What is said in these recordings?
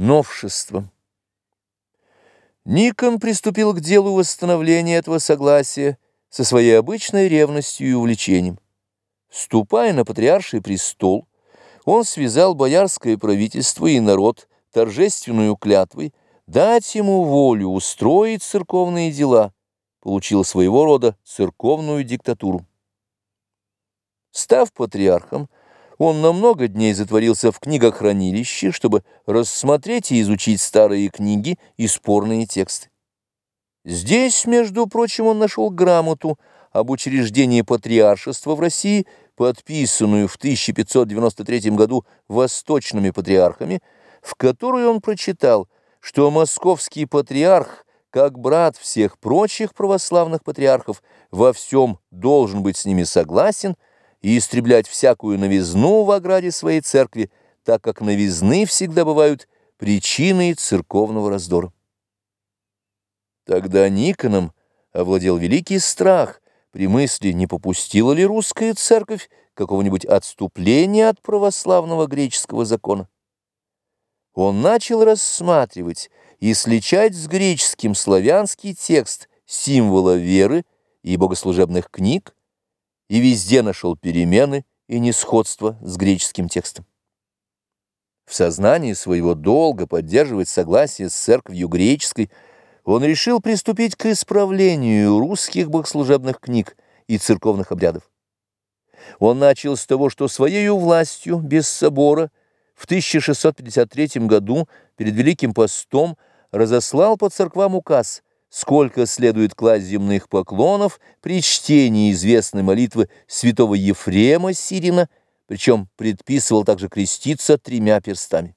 Новшество. Никон приступил к делу восстановления этого согласия со своей обычной ревностью и увлечением. Ступая на патриарший престол, он связал боярское правительство и народ торжественную клятвой дать ему волю устроить церковные дела, получил своего рода церковную диктатуру. Став патриархом, он на много дней затворился в книгохранилище, чтобы рассмотреть и изучить старые книги и спорные тексты. Здесь, между прочим, он нашел грамоту об учреждении патриаршества в России, подписанную в 1593 году восточными патриархами, в которой он прочитал, что московский патриарх, как брат всех прочих православных патриархов, во всем должен быть с ними согласен – и истреблять всякую новизну в ограде своей церкви, так как новизны всегда бывают причиной церковного раздора. Тогда Никоном овладел великий страх при мысли, не попустила ли русская церковь какого-нибудь отступления от православного греческого закона. Он начал рассматривать и сличать с греческим славянский текст символа веры и богослужебных книг, и везде нашел перемены и несходство с греческим текстом. В сознании своего долга поддерживать согласие с церковью греческой он решил приступить к исправлению русских богослужебных книг и церковных обрядов. Он начал с того, что своей властью, без собора, в 1653 году перед Великим постом разослал по церквам указ – сколько следует класть земных поклонов при чтении известной молитвы святого Ефрема Сирина, причем предписывал также креститься тремя перстами.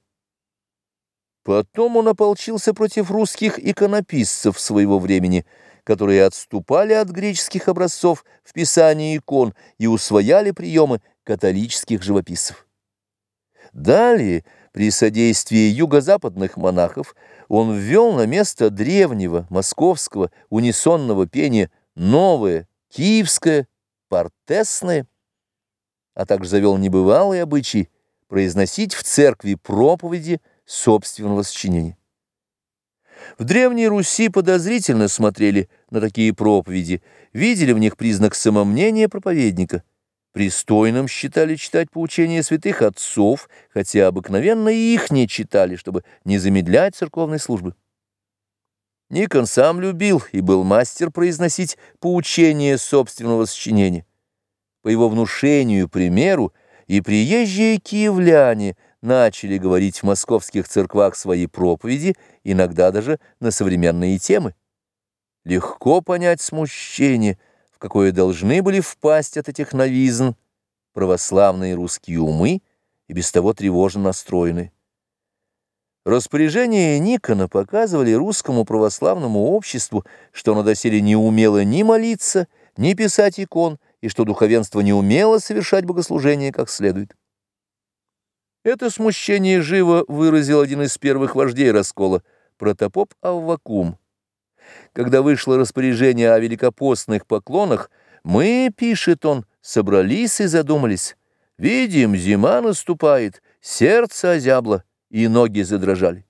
Потом он ополчился против русских иконописцев своего времени, которые отступали от греческих образцов в писании икон и усвояли приемы католических живописцев. Далее, при содействии юго-западных монахов, он ввел на место древнего московского унисонного пения новое, киевское, портесное, а также завел небывалый обычай произносить в церкви проповеди собственного сочинения. В Древней Руси подозрительно смотрели на такие проповеди, видели в них признак самомнения проповедника – Пристойным считали читать поучения святых отцов, хотя обыкновенно и их не читали, чтобы не замедлять церковной службы. Никон сам любил и был мастер произносить поучения собственного сочинения. По его внушению, примеру, и приезжие киевляне начали говорить в московских церквах свои проповеди, иногда даже на современные темы. Легко понять смущение – какое должны были впасть от этих новизн православные русские умы и без того тревожно настроены. Распоряжения Никона показывали русскому православному обществу, что оно доселе не умело ни молиться, ни писать икон, и что духовенство не умело совершать богослужение как следует. Это смущение живо выразил один из первых вождей раскола, протопоп Аввакум. Когда вышло распоряжение о великопостных поклонах, мы, пишет он, собрались и задумались. Видим, зима наступает, сердце озябло, и ноги задрожали.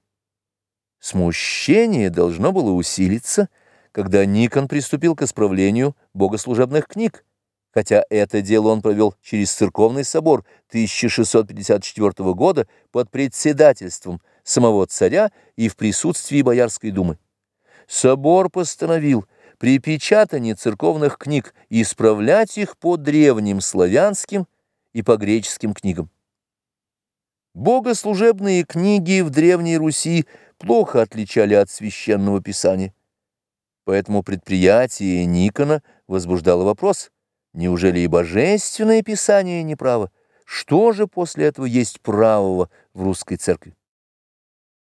Смущение должно было усилиться, когда Никон приступил к исправлению богослужебных книг, хотя это дело он провел через церковный собор 1654 года под председательством самого царя и в присутствии Боярской думы. Собор постановил при печатании церковных книг исправлять их по древним славянским и по греческим книгам. Богослужебные книги в Древней Руси плохо отличали от священного писания. Поэтому предприятие Никона возбуждало вопрос, неужели и божественное писание неправо? Что же после этого есть правого в русской церкви?